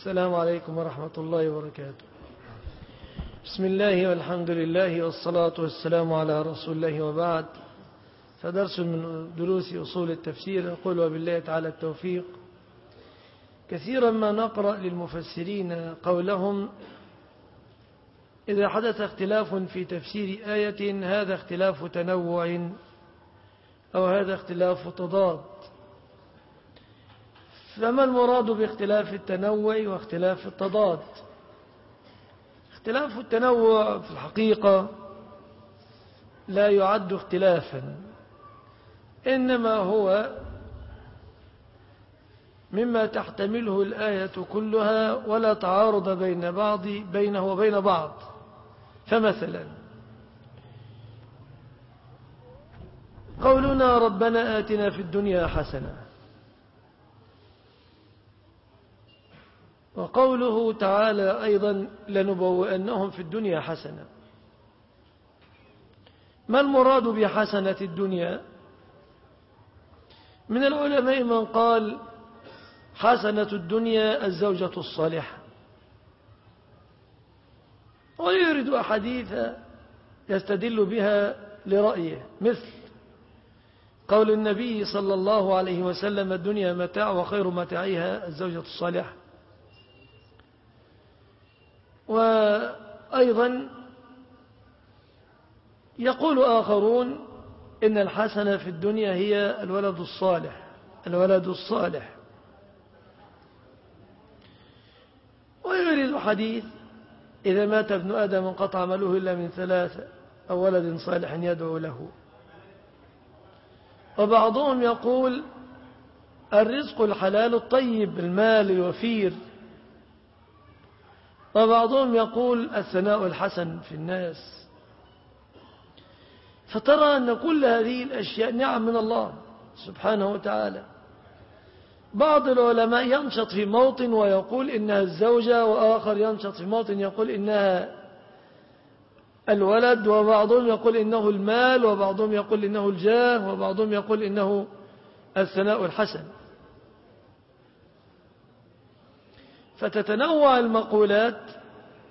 السلام عليكم ورحمة الله وبركاته. بسم الله والحمد لله والصلاة والسلام على رسول الله وبعد. فدرس من دروس أصول التفسير. يقول وبالله تعالى التوفيق. كثيرا ما نقرأ للمفسرين قولهم إذا حدث اختلاف في تفسير آية هذا اختلاف تنوع أو هذا اختلاف تضاد. فما المراد باختلاف التنوع واختلاف التضاد؟ اختلاف التنوع في الحقيقة لا يعد اختلافا إنما هو مما تحتمله الآية كلها ولا تعارض بين بعض بينه وبين بعض. فمثلا قولنا ربنا آتنا في الدنيا حسنة وقوله تعالى أيضا لنبوئنهم في الدنيا حسنة. ما المراد بحسنة الدنيا؟ من العلماء من قال حسنة الدنيا الزوجة الصالحة. ويريد أحاديث يستدل بها لرأيه مثل قول النبي صلى الله عليه وسلم الدنيا متاع وخير متاعها الزوجة الصالحة. وأيضا يقول آخرون إن الحسنة في الدنيا هي الولد الصالح الولد الصالح. ويريد حديث إذا مات ابن آدم انقطع عمله إلا من ثلاثة أو ولد صالح يدعو له. وبعضهم يقول الرزق الحلال الطيب المال الوفير. وبعضهم يقول الثناء الحسن في الناس. فترى أن كل هذه الأشياء نعم من الله سبحانه وتعالى. بعض العلماء ينشط في موطن ويقول إنها الزوجة وآخر ينشط في موطن يقول إنها الولد وبعضهم يقول إنه المال وبعضهم يقول إنه الجاه وبعضهم يقول إنه الثناء الحسن. فتتنوع المقولات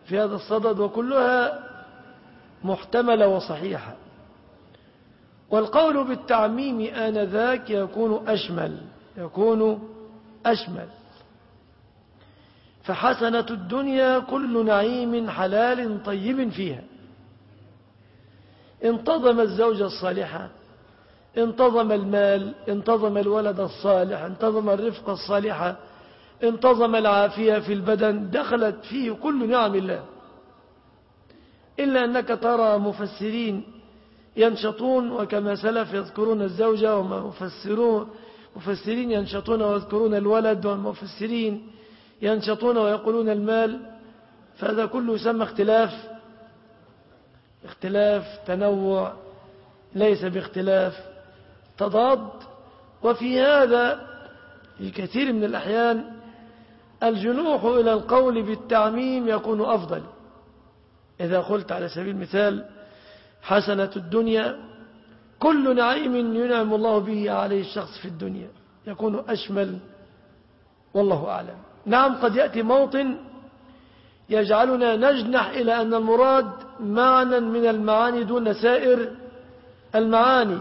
في هذا الصدد وكلها محتملة وصحيحة. والقول بالتعميم آنذاك يكون أشمل يكون أشمل. فحسنة الدنيا كل نعيم حلال طيب فيها. انتظم الزوجة الصالحة انتظم المال انتظم الولد الصالح انتظم الرفقة الصالحة انتظم العافية في البدن دخلت فيه كل نعم الله. إلا أنك ترى مفسرين ينشطون وكما سلف يذكرون الزوجة ومفسرون مفسرين ينشطون ويذكرون الولد والمفسرين ينشطون ويقولون المال. فهذا كله يسمى اختلاف. اختلاف تنوع ليس باختلاف. تضاد. وفي هذا في كثير من الأحيان الجنوح إلى القول بالتعميم يكون أفضل. إذا قلت على سبيل المثال حسنة الدنيا كل نعيم ينعم الله به عليه الشخص في الدنيا يكون أشمل والله أعلم. نعم قد يأتي موطن يجعلنا نجنح إلى أن المراد معنى من المعاني دون سائر المعاني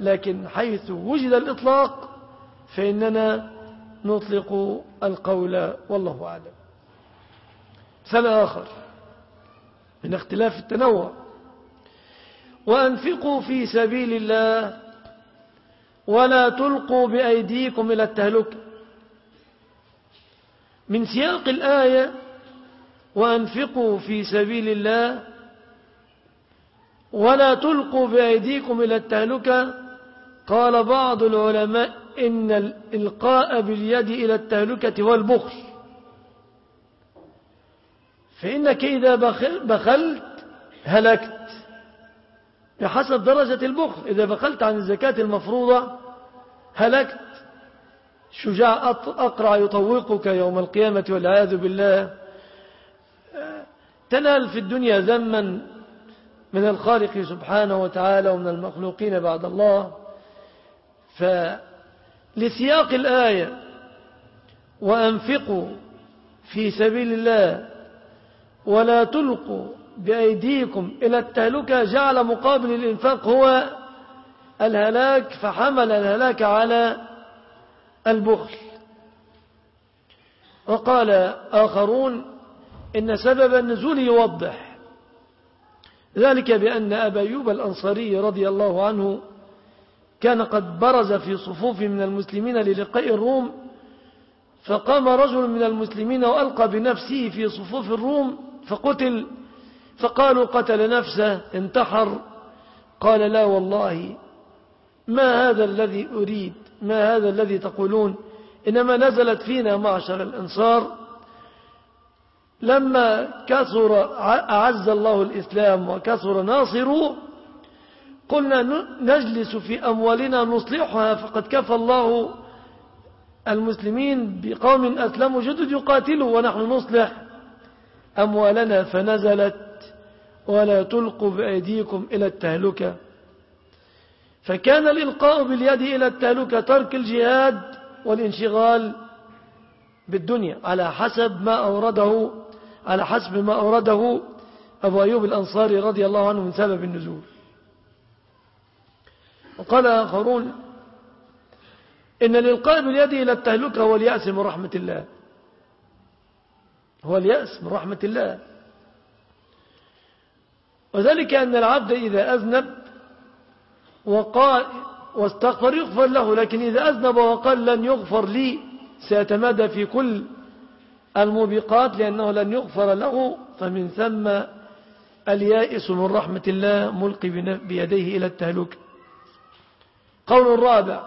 لكن حيث وجد الإطلاق فإننا نطلق القول والله أعلم. مثال آخر. من اختلاف التنوع. وأنفقوا في سبيل الله ولا تلقوا بأيديكم إلى التهلكة من سياق الآية وأنفقوا في سبيل الله ولا تلقوا بأيديكم إلى التهلكة قال بعض العلماء إن الإلقاء باليد إلى التهلكة هو البخل فإنك إذا بخلت هلكت بحسب درجة البخل. إذا بخلت عن الزكاة المفروضة هلكت. شجاع أقرع يطوقك يوم القيامة والعياذ بالله. تنال في الدنيا ذما من الخالق سبحانه وتعالى ومن المخلوقين بعد الله. فلسياق الآية وأنفقوا في سبيل الله ولا تلقوا بأيديكم إلى التهلكة. جعل مقابل الإنفاق هو الهلاك فحمل الهلاك على البخل. وقال آخرون إن سبب النزول يوضح ذلك بأن أبا يوب الأنصاري رضي الله عنه كان قد برز في صفوف من المسلمين للقاء الروم فقام رجل من المسلمين وألقى بنفسه في صفوف الروم فقتل فقالوا قتل نفسه انتحر. قال لا والله ما هذا الذي أريد؟ ما هذا الذي تقولون؟ إنما نزلت فينا معشر الأنصار. لما كثر أعز الله الإسلام وكثر ناصره قلنا نجلس في أموالنا نصلحها فقد كفى الله المسلمين بقوم أسلموا جدد يقاتلوا ونحن نصلح. أموالنا فنزلت ولا تلقوا بأيديكم إلى التهلكة. فكان الإلقاء باليد إلى التهلكة ترك الجهاد والانشغال بالدنيا على حسب ما أورده على حسب ما أورده أبو أيوب الأنصاري رضي الله عنه من سبب النزول. وقال آخرون إن الإلقاء باليد إلى التهلكة هو اليأس من رحمة الله. هو اليأس من رحمة الله. وذلك أن العبد إذا أذنب وقال واستغفر يغفر له لكن إذا أذنب وقال لن يغفر لي سيتمادى في كل الموبقات لأنه لن يغفر له. فمن ثم اليائس من رحمة الله ملقي بيديه إلى التهلك. قول الرابع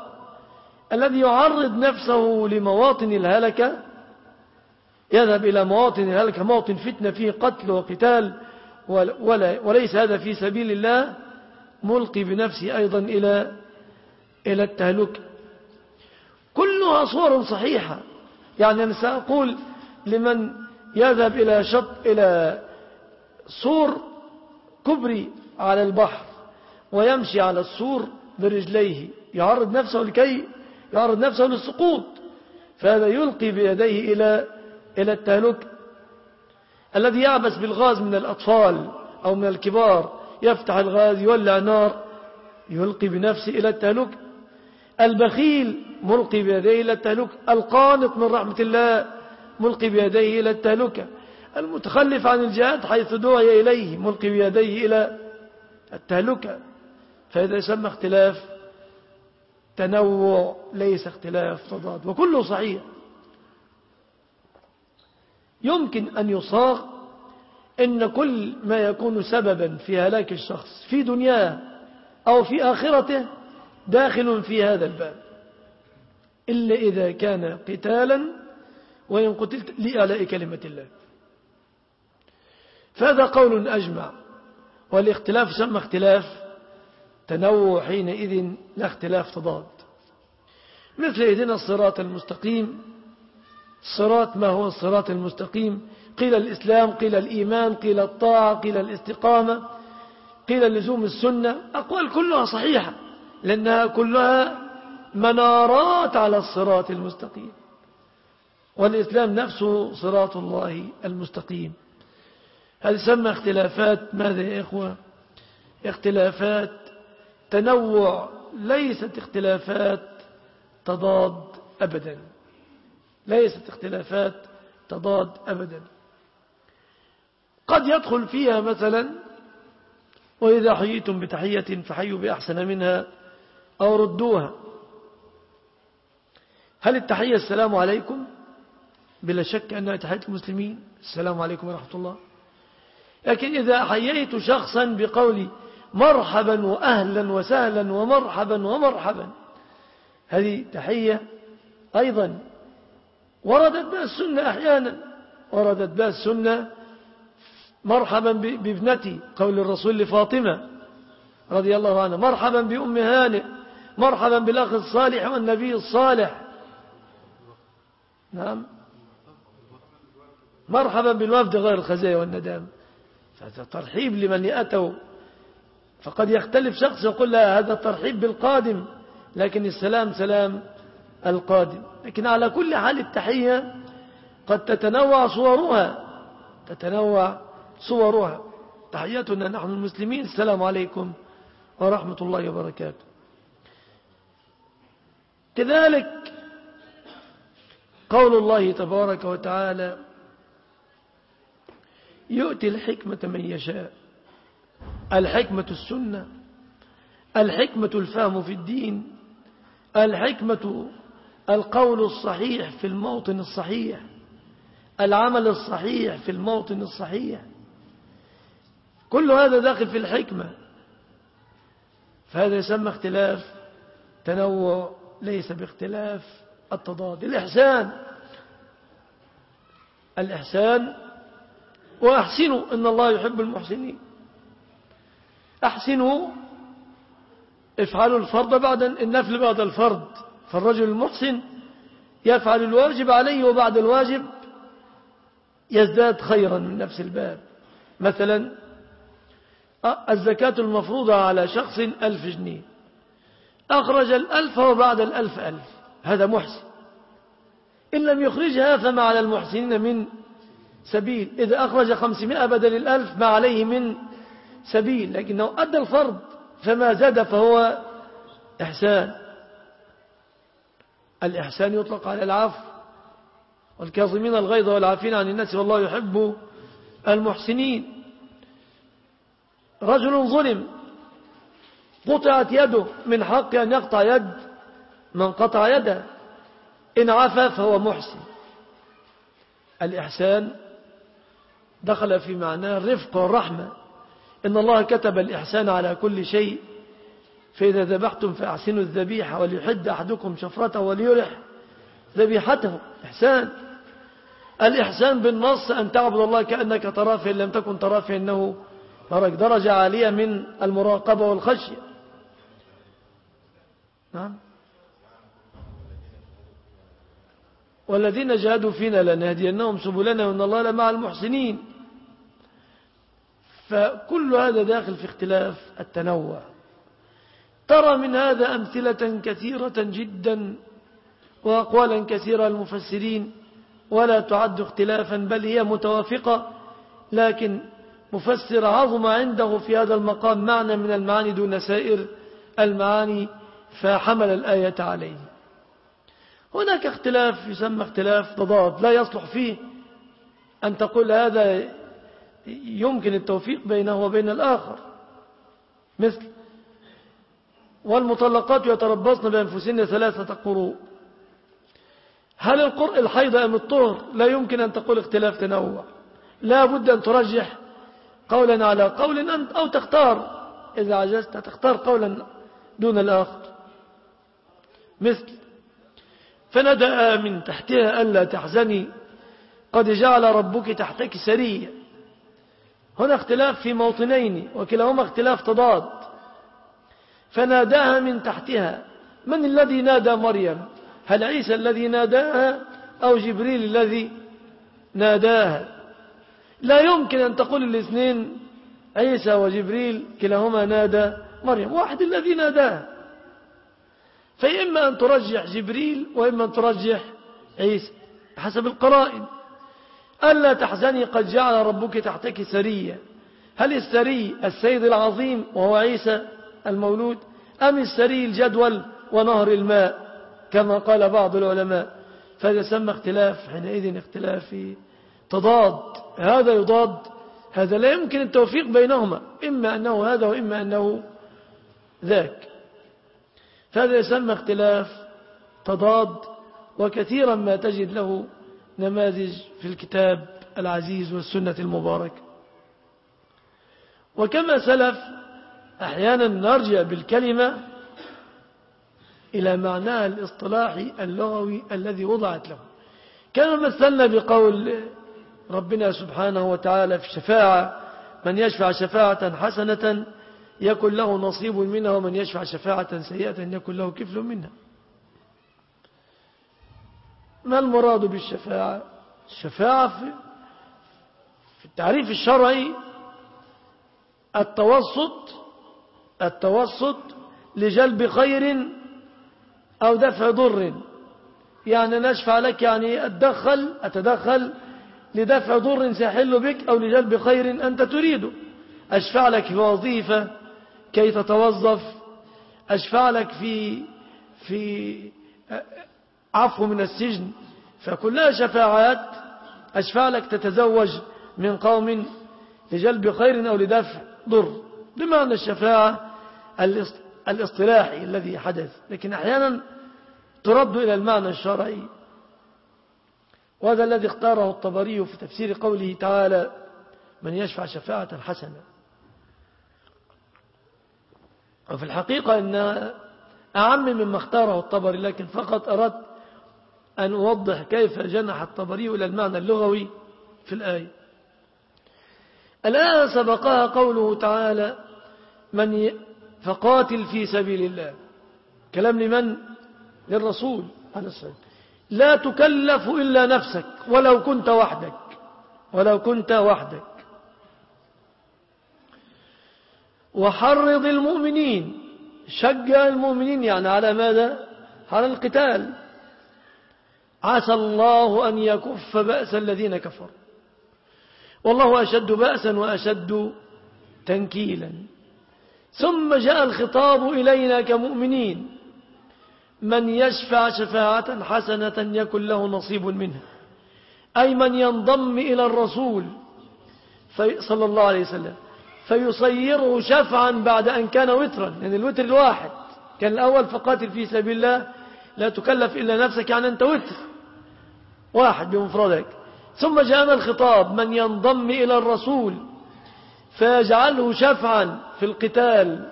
الذي يعرض نفسه لمواطن الهلكة يذهب إلى مواطن الهلكة موطن فتنة فيه قتل وقتال ولا وليس هذا في سبيل الله ملقي بنفسه أيضا إلى إلى التهلك. كلها صور صحيحة. يعني أنا سأقول لمن يذهب إلى شط إلى سور كبري على البحر ويمشي على السور برجليه يعرض نفسه لكي يعرض نفسه للسقوط فهذا يلقي بيديه إلى إلى التهلك. الذي يعبس بالغاز من الأطفال أو من الكبار يفتح الغاز يولع نار يلقي بنفسه إلى التهلك. البخيل ملقي بيديه إلى التهلك. القانط من رحمة الله ملقي بيديه إلى التهلكة المتخلف عن الجهاد حيث دعي إليه ملقي بيديه إلى التهلكة فهذا يسمى اختلاف تنوع ليس اختلاف تضاد وكله صحيح. يمكن أن يصاغ إن كل ما يكون سببا في هلاك الشخص في دنياه أو في آخرته داخل في هذا الباب. إلا إذا كان قتالا وإن قتلت لإعلاء كلمة الله. فهذا قول أجمع. والاختلاف سمى اختلاف. تنوع حينئذ لا اختلاف تضاد. مثل إذن الصراط المستقيم. الصراط ما هو الصراط المستقيم؟ قيل الإسلام قيل الإيمان قيل الطاعة قيل الاستقامة قيل لزوم السنة. أقوال كلها صحيحة لأنها كلها منارات على الصراط المستقيم. والإسلام نفسه صراط الله المستقيم. هذه سمى اختلافات؟ ماذا يا إخوة؟ اختلافات تنوع ليست اختلافات تضاد أبدا. ليست اختلافات تضاد أبدا. قد يدخل فيها مثلا وإذا حييتم بتحية فحيوا بأحسن منها أو ردوها. هل التحية السلام عليكم؟ بلا شك أنها تحية المسلمين. السلام عليكم ورحمة الله. لكن إذا حييت شخصا بقولي مرحبا وأهلا وسهلا ومرحبا ومرحبا. هذه تحية أيضا. وردت بها السنة أحيانا. وردت بها السنة مرحبا بابنتي قول الرسول لفاطمة رضي الله عنها مرحبا بأم هانئ مرحبا بالأخ الصالح والنبي الصالح. نعم. مرحبا بالوفد غير الخزايا والندام فهذا ترحيب لمن يأتوا فقد يختلف شخص يقول لا هذا ترحيب بالقادم لكن السلام سلام القادم. لكن على كل حال التحية قد تتنوع صورها تتنوع صورها. تحياتنا نحن المسلمين. السلام عليكم ورحمة الله وبركاته. كذلك قول الله تبارك وتعالى يؤتي الحكمة من يشاء الحكمة السنة الحكمة الفهم في الدين الحكمة القول الصحيح في الموطن الصحيح العمل الصحيح في الموطن الصحيح. كل هذا داخل في الحكمة. فهذا يسمى اختلاف تنوع ليس باختلاف التضاد. الإحسان الإحسان وأحسنوا إن الله يحب المحسنين. أحسنوا. افعلوا الفرض بعد النفل بعد الفرض. فالرجل المحسن يفعل الواجب عليه وبعد الواجب يزداد خيرا من نفس الباب. مثلا الزكاة المفروضة على شخص ألف جنيه. أخرج الألف وبعد الألف ألف. هذا محسن. إن لم يخرجها فما على المحسنين من سبيل. إذا أخرج خمسمائة بدل الألف ما عليه من سبيل لكنه أدى الفرض فما زاد فهو إحسان. الإحسان يطلق على العفو. والكاظمين الغيظ والعافين عن الناس والله يحب المحسنين. رجل ظلم قطعت يده من حق أن يقطع يد من قطع يده. إن عفى فهو محسن. الإحسان دخل في معناه الرفق والرحمة. إن الله كتب الإحسان على كل شيء فإذا ذبحتم فأحسنوا الذبيحة وليحد أحدكم شفرته وليرح ذبيحته. إحسان. الإحسان بالنص أن تعبد الله كأنك تراه فإن لم تكن تراه فإنه مرك درجة عالية من المراقبة والخشية. نعم. والذين جاهدوا فينا لنهدينهم سبلنا وإن الله لمع المحسنين. فكل هذا داخل في اختلاف التنوع. ترى من هذا أمثلة كثيرة جدا وأقوالا كثيرة المفسرين ولا تعد اختلافا بل هي متوافقة لكن مفسر عظم عنده في هذا المقام معنى من المعاني دون سائر المعاني فحمل الآية عليه. هناك اختلاف يسمى اختلاف تضاد لا يصلح فيه أن تقول هذا يمكن التوفيق بينه وبين الآخر. مثل والمطلقات يتربصن بأنفسهن ثلاثة قروء. هل القرء الحيض أم الطهر؟ لا يمكن أن تقول اختلاف تنوع. لا بد أن ترجح قولا على قول أنت أو تختار. إذا عجزت تختار قولا دون الآخر. مثل فندأ من تحتها ألا تحزني. قد جعل ربك تحتك سرية هنا اختلاف في موطنين وكلاهما اختلاف تضاد. فناداها من تحتها. من الذي نادى مريم؟ هل عيسى الذي ناداها أو جبريل الذي ناداها؟ لا يمكن أن تقول الاثنين عيسى وجبريل كلاهما نادى مريم واحد الذي ناداها فإما أن ترجح جبريل وإما أن ترجح عيسى حسب القرائن. ألا تحزني قد جعل ربك تحتك سرية. هل السري السيد العظيم وهو عيسى المولود أم السري الجدول ونهر الماء؟ كما قال بعض العلماء. فهذا سمى اختلاف حينئذ اختلاف تضاد هذا يضاد هذا لا يمكن التوفيق بينهما إما أنه هذا وإما أنه ذاك. فهذا يسمى اختلاف تضاد وكثيرا ما تجد له نماذج في الكتاب العزيز والسنة المباركة وكما سلف أحيانا نرجع بالكلمة إلى معناها الاصطلاحي اللغوي الذي وضعت له. كما مثلنا بقول ربنا سبحانه وتعالى في الشفاعة من يشفع شفاعة حسنة يكن له نصيب منها ومن يشفع شفاعة سيئة يكن له كفل منها. ما المراد بالشفاعة؟ الشفاعة في التعريف الشرعي التوسط التوسط لجلب خير أو دفع ضر. يعني نشفع لك يعني أتدخل أتدخل لدفع ضر سيحل بك أو لجلب خير أنت تريده. أشفع لك في وظيفة كي تتوظف أشفع لك في في عفو من السجن فكلها شفاعات أشفع لك تتزوج من قوم لجلب خير أو لدفع ضر بمعنى الشفاعة الاصطلاحي الذي حدث. لكن أحيانا ترد إلى المعنى الشرعي. وهذا الذي اختاره الطبري في تفسير قوله تعالى من يشفع شفاعة حسنة وفي الحقيقة أن أعم مما اختاره الطبري لكن فقط أردت أن أوضح كيف جنح الطبري إلى المعنى اللغوي في الآية. الآية سبقها قوله تعالى من فقاتل في سبيل الله. كلام لمن؟ للرسول عليه الصلاة لا تكلف إلا نفسك ولو كنت وحدك ولو كنت وحدك. وحرض المؤمنين شجع المؤمنين يعني على ماذا؟ على القتال. عسى الله أن يكف بأس الذين كفروا. والله أشد بأسا وأشد تنكيلا. ثم جاء الخطاب إلينا كمؤمنين. من يشفع شفاعة حسنة يكن له نصيب منها. أي من ينضم إلى الرسول صلى الله عليه وسلم فيصيره شفعا بعد أن كان وترا يعني الوتر الواحد. كان الأول فقاتل في سبيل الله لا تكلف إلا نفسك يعني أنت وتر واحد بمفردك. ثم جاءنا الخطاب من ينضم إلى الرسول فيجعله شفعا في القتال.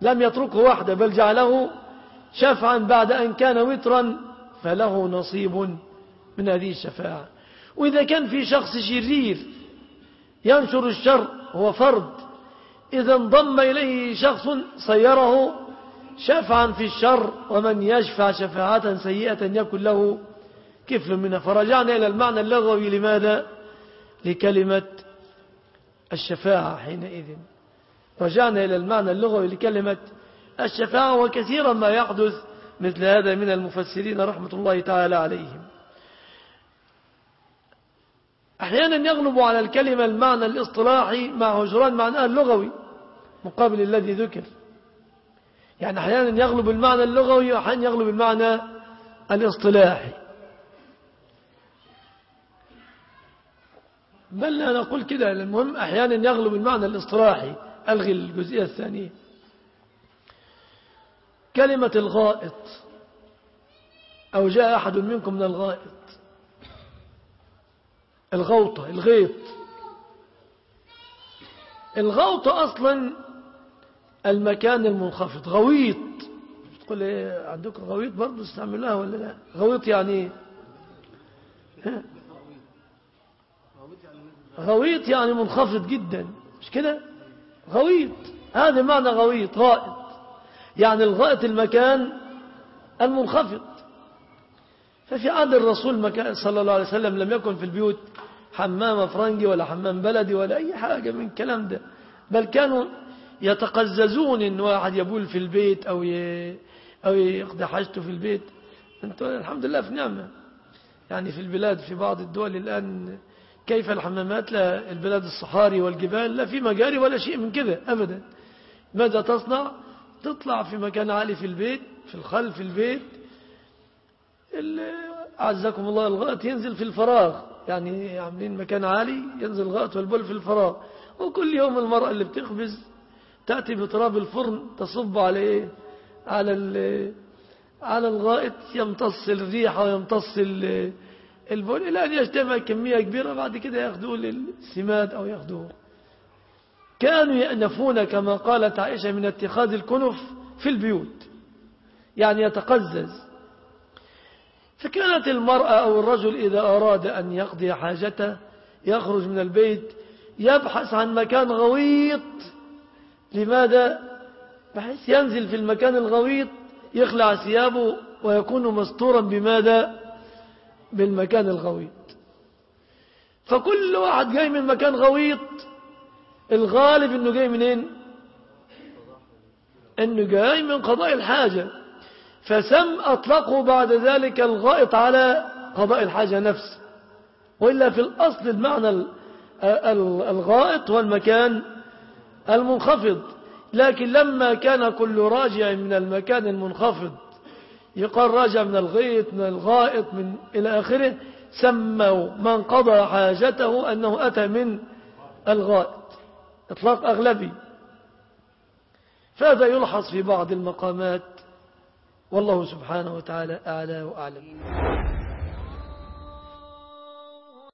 لم يتركه وحده بل جعله شفعا بعد أن كان وترا فله نصيب من هذه الشفاعة. وإذا كان في شخص شرير ينشر الشر هو فرد. إذا انضم إليه شخص صيره شفعا في الشر ومن يشفع شفاعة سيئة يكن له كفل منها. فرجعنا إلى المعنى اللغوي لماذا؟ لكلمة الشفاعة حينئذ. رجعنا إلى المعنى اللغوي لكلمة الشفاعة وكثيرا ما يحدث مثل هذا من المفسرين رحمة الله تعالى عليهم. أحيانا يغلب على الكلمة المعنى الإصطلاحي مع هجران معناها اللغوي مقابل الذي ذكر. يعني أحيانا يغلب المعنى اللغوي وأحيانا يغلب المعنى الاصطلاحي. بل لا نقول كده المهم أحيانا يغلب المعنى الاصطلاحي. ألغي الجزئية الثانية. كلمة الغائط. أو جاء أحد منكم من الغائط. الغوطة الغيط. الغوطة أصلا المكان المنخفض غويط. تقول إيه عندكم غويط برضه استعملوها ولا لا؟ غويط يعني إيه غويط يعني منخفض جدا. مش كده؟ غويط. هذا معنى غويط غائط. يعني الغائط المكان المنخفض. ففي عهد الرسول صلى الله عليه وسلم لم يكن في البيوت حمام فرنجي ولا حمام بلدي ولا أي حاجة من الكلام ده بل كانوا يتقززون إن واحد يبول في البيت أو أو يقضي حاجته في البيت. أنت الحمد لله في نعمة. يعني في البلاد في بعض الدول الآن كيف الحمامات؟ لا البلاد الصحاري والجبال لا في مجاري ولا شيء من كده أبدا. ماذا تصنع؟ تطلع في مكان عالي في البيت في الخلف البيت. أعزكم الله الغائط ينزل في الفراغ. يعني عاملين مكان عالي ينزل الغائط والبول في الفراغ. وكل يوم المرأة اللي بتخبز تأتي بتراب الفرن تصب عليه على على الغائط يمتص الريحة ويمتص البول إلى أن يجتمع كمية كبيرة بعد كده يأخذوه للسماد أو يأخذوه كانوا يأنفون كما قالت عائشة من اتخاذ الكنف في البيوت يعني يتقزز. فكانت المرأة أو الرجل إذا أراد أن يقضي حاجته يخرج من البيت يبحث عن مكان غويط لماذا؟ بحيث ينزل في المكان الغويط يخلع ثيابه ويكون مستورا بماذا؟ بالمكان الغويط فكل واحد جاي من مكان غويط الغالب إنه جاي منين إنه جاي من قضاء الحاجة فسم اطلقوا بعد ذلك الغائط على قضاء الحاجة نفسه وإلا في الأصل المعنى الغائط هو المكان المنخفض. لكن لما كان كل راجع من المكان المنخفض يقال راجع من الغيط من الغائط من إلى آخره سموا من قضى حاجته أنه أتى من الغائط. إطلاق أغلبي. فهذا يلحظ في بعض المقامات. والله سبحانه وتعالى أعلى وأعلم.